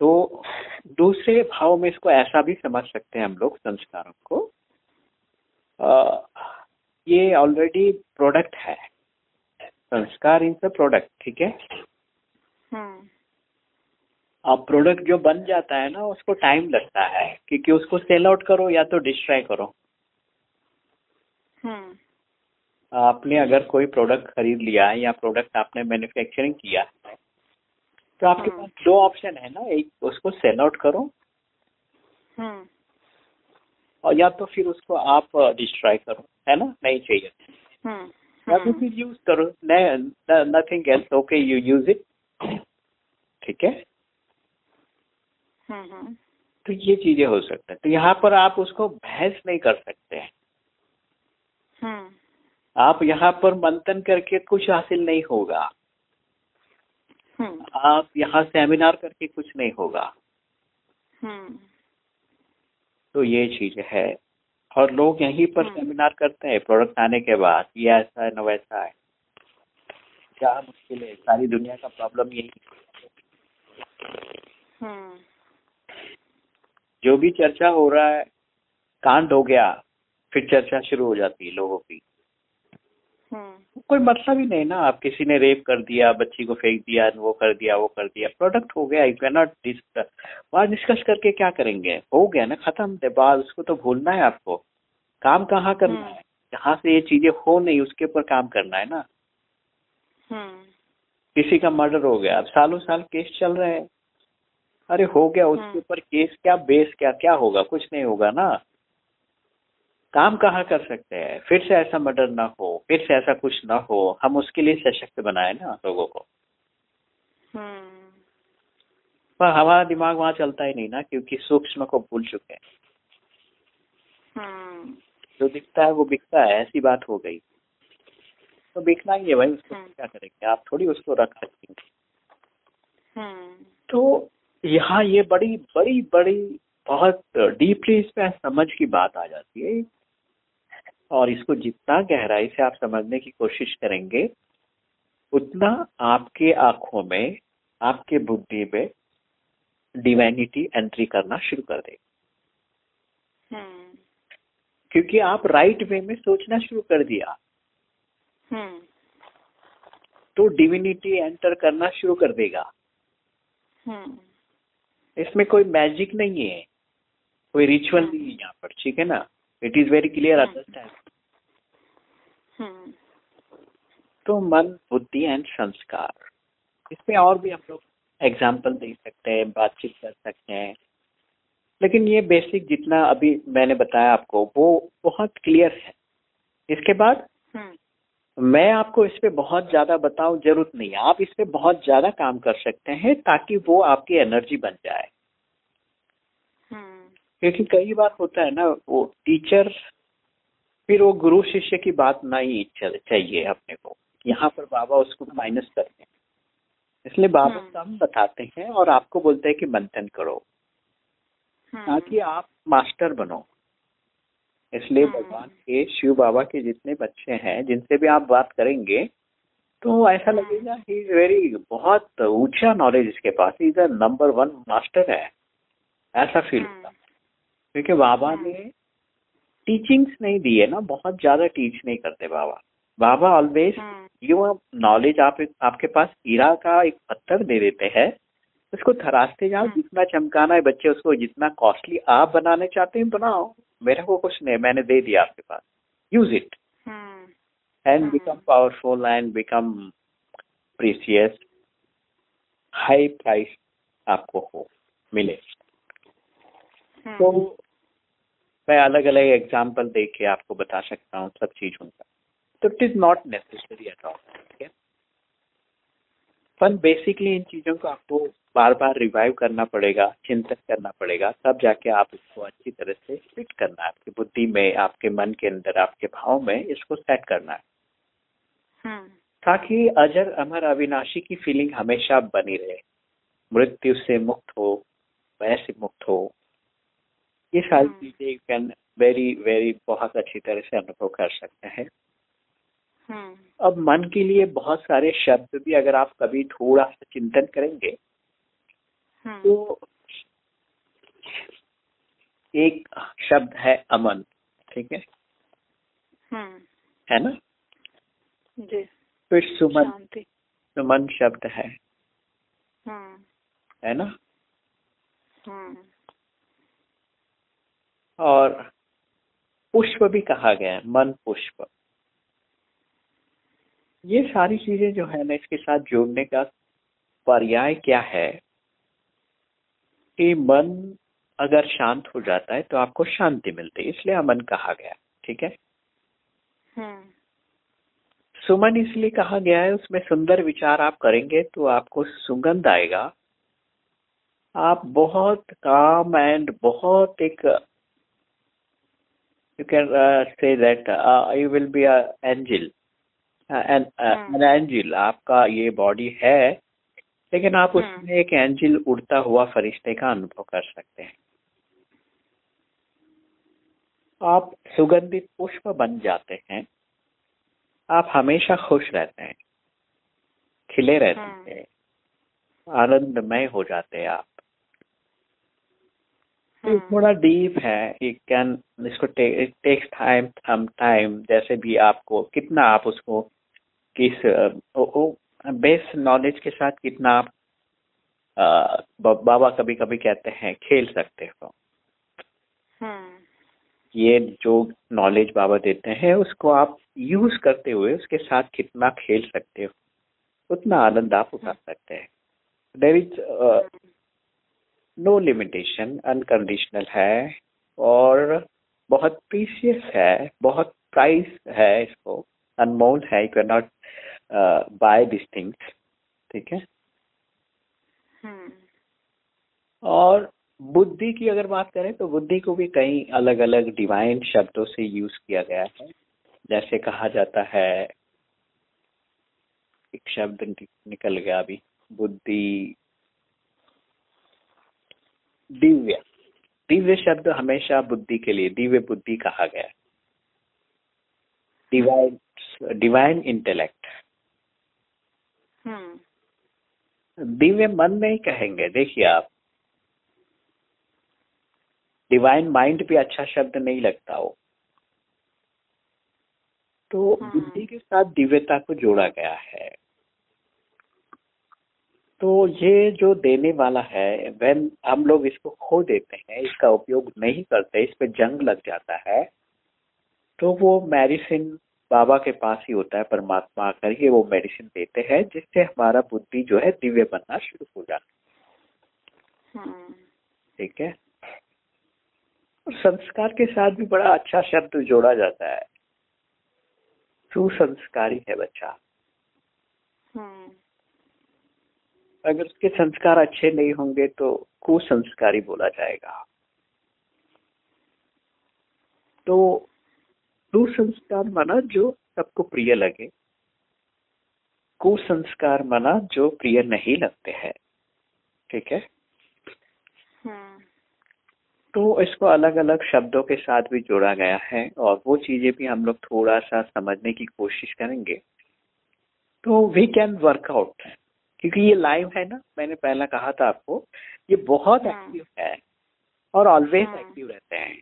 तो दूसरे भाव में इसको ऐसा भी समझ सकते हैं हम लोग संस्कारों को। अ, ये ऑलरेडी प्रोडक्ट है। संस्कार इन द प्रोडक्ट ठीक है? हम्म अब प्रोडक्ट जो बन जाता है ना उसको टाइम लगता है क्योंकि उसको सेल आउट करो या तो डिस्ट्रॉय करो। आपने अगर कोई प्रोडक्ट खरीद लिया है या प्रोडक्ट आपने मैन्युफैक्चरिंग किया है तो आपके हम्म। पास दो ऑप्शन है ना। एक उसको सेल आउट करो हम्म। और या तो फिर उसको आप डिस्ट्रॉय करो है ना? नहीं चाहिए। हम्म। या तो फिर यूज़ करो। Nothing else okay you use it ठीक है? हम्म हम्म। तो ये चीज़ें हो सकता है। तो यहाँ पर आप उसको बहस नहीं कर सकते हैं। हम्म आप यहाँ पर मंथन करके कुछ हासिल नहीं होगा। हम्म। आप यहाँ सेमिनार करके कुछ नहीं होगा। हम्म। तो ये चीज़ है। और लोग यहीं पर हम्म। सेमिनार करते हैं प्रोडक्ट आने के बाद। ये ऐसा है न वैसा है। क्या मुश्किल है? सारी दुनिया का प्रॉब्लम यही है। हम्म। जो भी चर्चा हो रहा है कांड हो गया फिर चर्चा शुरू हो जाती है लोगों की। हम्म। कोई मतलब ही नहीं ना आप किसी ने रेप कर दिया बच्ची को फेंक दिया वो कर दिया वो कर दिया प्रोडक्ट हो गया यू कैन नॉट डिस्कस वहाँ डिस्कस करके क्या करेंगे? हो गया ना खत्म। बात उसको तो भूलना है आपको। काम कहाँ करना हम्म। है? जहाँ से ये चीज़ें हो नहीं उसके ऊपर काम करना है ना। हम्म। किसी का मर्डर हो गया अब सालों साल केस चल रहे हैं। अरे हो गया उसके। ऊपर केस क्या बेस क्या क्या होगा? कुछ नहीं होगा ना। काम कहाँ कर सकते हैं? फिर से ऐसा मर्डर ना हो फिर से ऐसा कुछ ना हो हम उसके लिए सशक्त बनाए ना लोगों को। हम्म। पर हमारा दिमाग वहाँ चलता ही नहीं ना क्योंकि सूक्ष्म को भूल चुके हैं। हम्म। जो दिखता है वो बिकता है ऐसी बात हो गई। तो बिकना ही है भाई उसको हम्म। क्या करेंगे? आप थोड़ी उसको रख सकते तो यहाँ ये बड़ी बड़ी बड़ी बहुत डीपली इस पे समझ की बात आ जाती है। और इसको जितना गहराई से आप समझने की कोशिश करेंगे उतना आपके आँखों में आपके बुद्धि में डिवाइनिटी एंट्री करना शुरू कर देगी। हम्म। क्योंकि आप राइट वे में सोचना शुरू कर दिया। हम्म। तो डिविनिटी एंटर करना शुरू कर देगा। हम्म। इसमें कोई मैजिक नहीं है। कोई रिचुअल नहीं है यहाँ पर ठीक है ना? It is very clear. Understand तो मन बुद्धि एंड संस्कार इसमें और भी हम लोग एग्ज़ाम्पल दे सकते हैं बातचीत कर सकते हैं लेकिन ये बेसिक जितना अभी मैंने बताया आपको वो बहुत क्लियर है इसके बाद हम्म। मैं आपको इस पे बहुत ज़्यादा बताऊँ ज़रूरत नहीं आप इस पे बहुत ज़्यादा काम कर सकते हैं ताकि वो आपकी एनर्जी बन जाए। क्योंकि कई बार होता है ना वो टीचर फिर वो गुरु शिष्य की बात नहीं चाहिए अपने को। यहाँ पर बाबा उसको माइनस करते हैं। इसलिए बाबा हम्म। कम बताते हैं और आपको बोलते हैं कि मंथन करो। हम्म। ताकि आप मास्टर बनो। इसलिए हम्म। भगवान के शिव बाबा के जितने बच्चे हैं जिनसे भी आप बात करेंगे तो ऐसा लगेगा ही इज़ वेरी बहुत ऊँचा नॉलेज इसके पास इज़ नंबर वन मास्टर है। ऐसा फील होता। क्योंकि बाबा ने टीचिंग्स नहीं दी है ना बहुत ज़्यादा टीच नहीं करते बाबा। बाबा ऑलवेज यू नॉलेज आप आपके पास हीरा का एक पत्थर दे देते हैं उसको थरासते जाओ हम्म। जितना चमकाना है बच्चे उसको जितना कॉस्टली आप बनाने चाहते हैं बनाओ। मेरे को कुछ नहीं मैंने दे दिया आपके पास। Use it and become powerful and become precious high price आपको हो मिले। हम्म। तो मैं अलग अलग एग्ज़ाम्पल दे के आपको बता सकता हूँ सब चीज़ों का तो it is not necessary at all ठीक है पर बेसिकली इन चीज़ों को आपको बार बार रिवाइव करना पड़ेगा चिंतन करना पड़ेगा तब जाके आप इसको अच्छी तरह से फिट करना है। आपकी बुद्धि में आपके मन के अंदर आपके भाव में इसको सेट करना है। हम्म। ताकि अजर अमर अविनाशी की फीलिंग हमेशा बनी रहे। मृत्यु से मुक्त हो वह से मुक्त हो ये सारी हम्म। चीज़ें कैन वेरी वेरी बहुत अच्छी तरह से अनुभव कर सकते हैं हम्म। अब मन के लिए बहुत सारे शब्द भी अगर आप कभी थोड़ा सा चिंतन करेंगे हम्म। तो एक शब्द है अमन ठीक है। है ना जी फिर सुमन सुमन शब्द है। है ना और पुष्प भी कहा गया है मन पुष्प। ये सारी चीज़ें जो है ना इसके साथ जोड़ने का पर्याय क्या है? कि मन अगर शांत हो जाता है तो आपको शांति मिलती है इसलिए अमन कहा गया ठीक है? हम्म। सुमन इसलिए कहा गया है उसमें सुंदर विचार आप करेंगे तो आपको सुगंध आएगा। आप बहुत काम एंड बहुत एक you can say that you will be angel an angel आपका ये बॉडी है लेकिन आप हम्म। उसमें एक एंजिल उड़ता हुआ फरिश्ते का अनुभव कर सकते हैं। आप सुगंधित पुष्प बन जाते हैं। आप हमेशा खुश रहते हैं। खिले रहते हम्म। हैं। आनंदमय हो जाते हैं आप। हम्म। थोड़ा डीप है इट कैन इसको टेक्स टाइम सम टाइम जैसे भी आपको कितना आप उसको किस बेस नॉलेज के साथ कितना आप बाबा कभी कभी कहते हैं खेल सकते हो हम्म। ये जो नॉलेज बाबा देते हैं उसको आप यूज़ करते हुए उसके साथ कितना खेल सकते हो उतना आनंद आप उठा हम्म। सकते हैं there is no limitation unconditional है और बहुत प्रीसियस है बहुत प्राइस है इसको अनमोल है you can not buy this things ठीक है हम्म। और बुद्धि की अगर बात करें तो बुद्धि को भी कई अलग अलग डिवाइन शब्दों से यूज़ किया गया है जैसे कहा जाता है एक शब्द निकल गया अभी बुद्धि दिव्य। दिव्य शब्द हमेशा बुद्धि के लिए दिव्य बुद्धि कहा गया डिवाइन डिवाइन इंटेलेक्ट दिव्य मन नहीं कहेंगे देखिए आप। डिवाइन माइंड भी अच्छा शब्द नहीं लगता हो। तो हाँ। बुद्धि के साथ दिव्यता को जोड़ा गया है। तो ये जो देने वाला है वेन हम लोग इसको खो देते हैं इसका उपयोग नहीं करते इस पे जंग लग जाता है तो वो मेडिसिन बाबा के पास ही होता है परमात्मा आकर ही वो मेडिसिन देते हैं जिससे हमारा बुद्धि जो है दिव्य बनना शुरू हो जाता हम्म, ठीक है? और संस्कार के साथ भी बड़ा अच्छा शब्द जोड़ा जाता है। सुसंस्कारी है बच्चा हम्म, अगर उसके संस्कार अच्छे नहीं होंगे तो कुसंस्कारी बोला जाएगा। तो सुसंस्कार माना जो सबको प्रिय लगे। कुसंस्कार माना जो प्रिय नहीं लगते हैं। ठीक है? हम्म, तो इसको अलग अलग शब्दों के साथ भी जोड़ा गया है और वो चीज़ें भी हम लोग थोड़ा सा समझने की कोशिश करेंगे। तो वी कैन वर्कआउट क्योंकि ये लाइव है ना मैंने पहला कहा था आपको ये बहुत हाँ। एक्टिव है और ऑलवेज हाँ। एक्टिव रहते हैं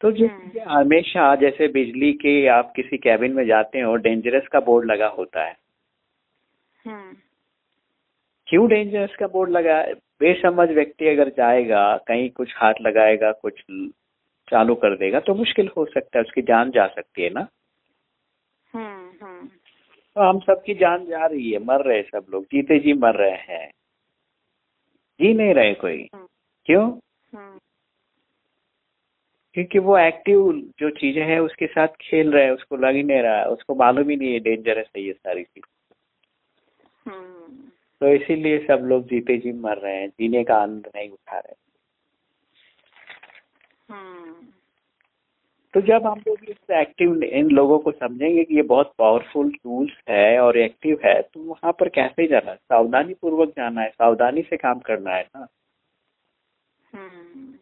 तो जो हम्म। हमेशा जैसे बिजली के आप किसी कैबिन में जाते हो डेंजरस का बोर्ड लगा होता है क्यों डेंजरस का बोर्ड लगा है बेसमझ व्यक्ति अगर जाएगा कहीं कुछ हाथ लगाएगा कुछ चालू कर देगा तो मुश्किल हो सकता है उसकी जान जा सकती है ना तो हम सबकी जान जा रही है मर रहे सब लोग जीते जी मर रहे हैं। जी नहीं रहे कोई। हम्म, क्यों? हम्म, क्योंकि वो एक्टिव जो चीज़ें हैं उसके साथ खेल रहे हैं उसको लग ही नहीं रहा है उसको मालूम ही नहीं है डेंजरस है ये सारी चीज़। हम्म, तो इसीलिए सब लोग जीते जी मर रहे हैं जीने का आनंद नहीं उठा रहे। हम्म, तो जब हम लोग इस एक्टिव इन लोगों को समझेंगे कि ये बहुत पावरफुल टूल्स है और एक्टिव है तो वहाँ पर कैसे जाना है? सावधानी पूर्वक जाना है सावधानी से काम करना है ना? हम्म,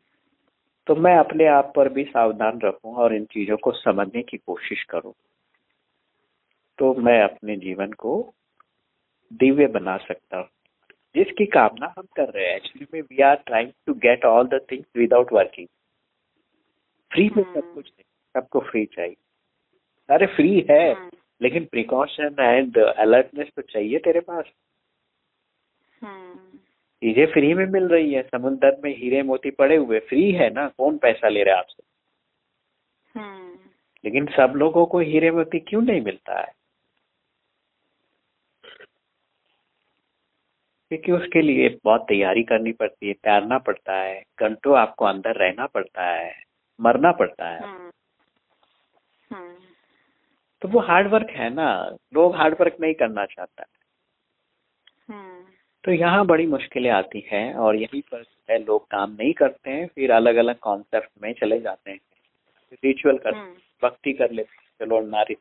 तो मैं अपने आप पर भी सावधान रहूँ और इन चीज़ों को समझने की कोशिश करूँ। तो मैं अपने जीवन को दिव्य बना सकता हूँ। जिसकी कामना हम कर रहे हैं। एक्चुअली में we are trying to get all the things without working free में सब। कुछ नहीं सबको फ्री चाहिए। अरे फ्री है हम्म, लेकिन प्रिकॉशन एंड अलर्टनेस तो चाहिए तेरे पास। हम्म, चीज़ें फ्री में मिल रही है समुद्र में हीरे मोती पड़े हुए फ्री है ना? कौन पैसा ले रहा है आपसे? हम्म, लेकिन सब लोगों को हीरे मोती क्यों नहीं मिलता है? क्योंकि उसके लिए बहुत तैयारी करनी पड़ती है तैरना पड़ता है घंटों आपको अंदर रहना पड़ता है। मरना पड़ता है। हम्म, हम्म, तो वो हार्ड वर्क है ना लोग हार्ड वर्क नहीं करना चाहता। हम्म, तो यहाँ बड़ी मुश्किलें आती हैं और यहीं पर है लोग काम नहीं करते हैं फिर अलग अलग कॉन्सेप्ट में चले जाते हैं। रिचुअल कर भक्ति कर लेते हैं, चलो नारी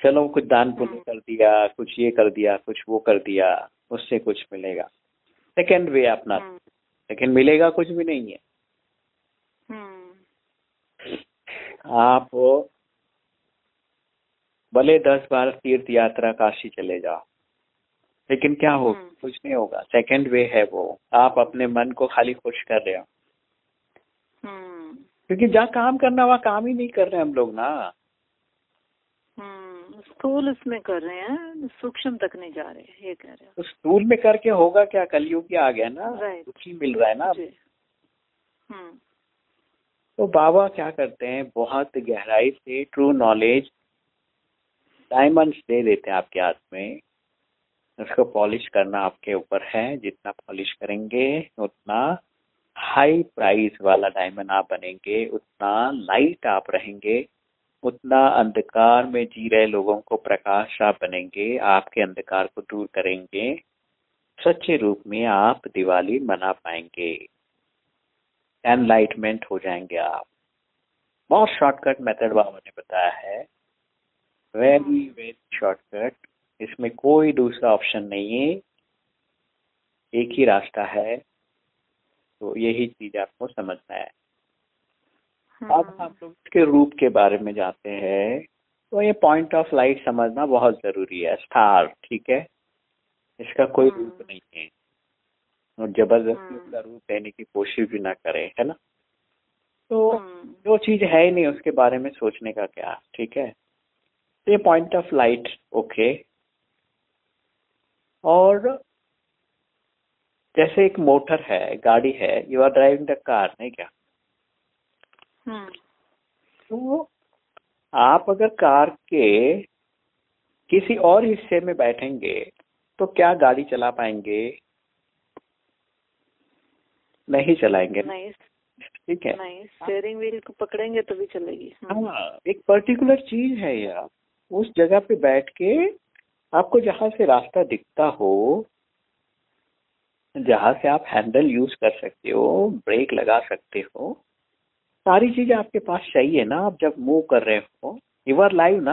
चलो कुछ दान पुण्य। कर दिया कुछ ये कर दिया कुछ वो कर दिया उससे कुछ मिलेगा। सेकेंड वे अपना लेकिन मिलेगा कुछ भी नहीं है हम्म, आप भले दस बार तीर्थ यात्रा काशी चले जाओ लेकिन क्या होगा? हम्म। कुछ नहीं होगा। सेकेंड वे है वो। आप अपने मन को खाली खुश कर रहे हो। हम्म, क्योंकि जहाँ काम करना वहाँ काम ही नहीं कर रहे हम लोग ना। हम्म, स्थूल इसमें कर रहे हैं सूक्ष्म तक नहीं जा रहे ये कह रहे हैं। तो स्टूल में करके होगा क्या? कलयुग आ गया ना। ही मिल रहा है ना। हो तो बाबा क्या करते हैं? बहुत गहराई से ट्रू नॉलेज डायमंड्स दे देते हैं आपके हाथ में। उसको पॉलिश करना आपके ऊपर है। जितना पॉलिश करेंगे, उतना हाई प्राइस वाला डायमंड आप बनेंगे, उतना लाइट आप रहेंगे, उतना अंधकार में जी रहे लोगों को प्रकाश आप बनेंगे, आपके अंधकार को दूर करेंगे। सच्चे रूप में आप दिवाली मना पाएँगे। एनलाइटमेंट हो जाएँगे आप। बहुत शॉर्टकट मेथड बाबा ने बताया है। वेरी वेरी शॉर्टकट इसमें कोई दूसरा ऑप्शन नहीं है। एक ही रास्ता है। तो यही चीज़ आपको समझना है। अब हम्म, हम लोग इसके रूप के बारे में जाते हैं। तो ये पॉइंट ऑफ़ लाइट समझना बहुत ज़रूरी है। स्टार ठीक है? इसका कोई हम्म। रूप नहीं है। और ज़बरदस्ती हम्म। उसका रूप देने की कोशिश भी ना करे है ना? तो हम्म, जो चीज़ है ही नहीं उसके बारे में सोचने का क्या ठीक है? तो ये पॉइंट ऑफ़ लाइट ओके और जैसे एक मोटर है गाड़ी है you are driving the car नहीं क्या? हम्म, तो आप अगर कार के किसी और हिस्से में बैठेंगे तो क्या गाड़ी चला पाएँगे? नहीं चलाएँगे। ठीक है। स्टेयरिंग व्हील को पकड़ेंगे तो भी चलेगी। हाँ। एक पर्टिकुलर चीज़ है यार। उस जगह पे बैठ के आपको जहाँ से रास्ता दिखता हो जहाँ से आप हैंडल यूज़ कर सकते हो ब्रेक लगा सकते हो सारी चीज़ें आपके पास चाहिए ना। आप जब मूव कर रहे हो यू आर लाइव ना।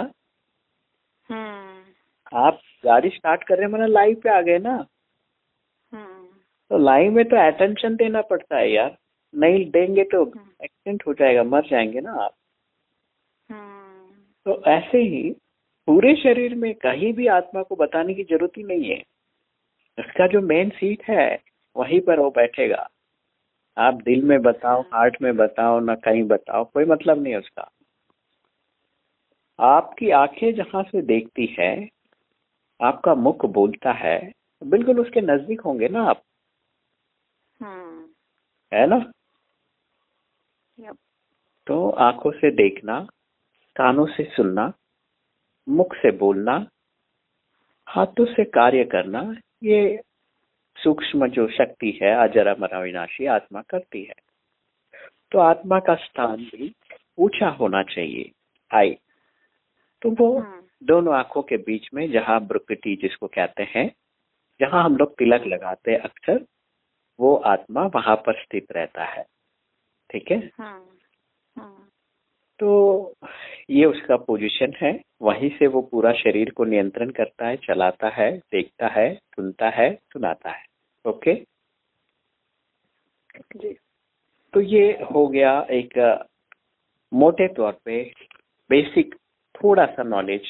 हम्म। आप गाड़ी स्टार्ट कर रहे हैं मतलब लाइव पे आ गए ना। तो लाइव में तो अटेंशन देना पड़ता है यार। नहीं देंगे तो एक्सीडेंट हो जाएगा मर जाएँगे ना आप। हम्म। तो ऐसे ही पूरे शरीर में कहीं भी आत्मा को बताने की ज़रूरत ही नहीं है। उसका जो मेन सीट है वहीं पर वो बैठेगा। आप दिल में बताओ हार्ट में बताओ ना कहीं बताओ कोई मतलब नहीं उसका। आपकी आँखें जहाँ से देखती है आपका मुख बोलता है बिल्कुल उसके नज़दीक होंगे ना आप। हम्म है ना? यप तो आँखों से देखना कानों से सुनना मुख से बोलना हाथों से कार्य करना ये सूक्ष्म जो शक्ति है अजरा मरा विनाशी आत्मा करती है। तो आत्मा का स्थान भी ऊँचा होना चाहिए। हाई तो वो हम्म दोनों आँखों के बीच में जहाँ ब्रुकटी जिसको कहते हैं जहाँ हम लोग तिलक लगाते हैं अक्सर वो आत्मा वहाँ पर स्थित रहता है। ठीक है? हम्म हम्म तो ये उसका पोजीशन है। वहीं से वो पूरा शरीर को नियंत्रण करता है चलाता है देखता है सुनता है सुनाता है। ओके? जी। तो ये हो गया एक मोटे तौर पे बेसिक थोड़ा सा नॉलेज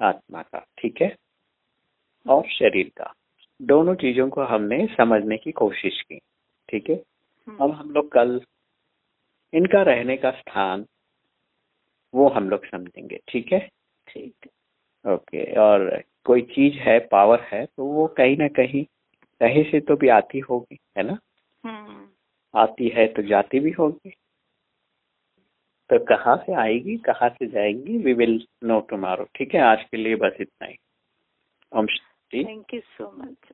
आत्मा का ठीक है? और शरीर का। दोनों चीज़ों को हमने समझने की कोशिश की ठीक है? हम्म, अब हम लोग कल इनका रहने का स्थान वो हम लोग समझेंगे ठीक है? ठीक। ओके और कोई चीज़ है पावर है तो वो कहीं ना कहीं कहीं से तो भी आती होगी है ना? हम्म। आती है तो जाती भी होगी। तो कहाँ से आएगी कहाँ से जाएगी वी विल नो टुमारो ठीक है? आज के लिए बस इतना ही। Om Shanti thank you so much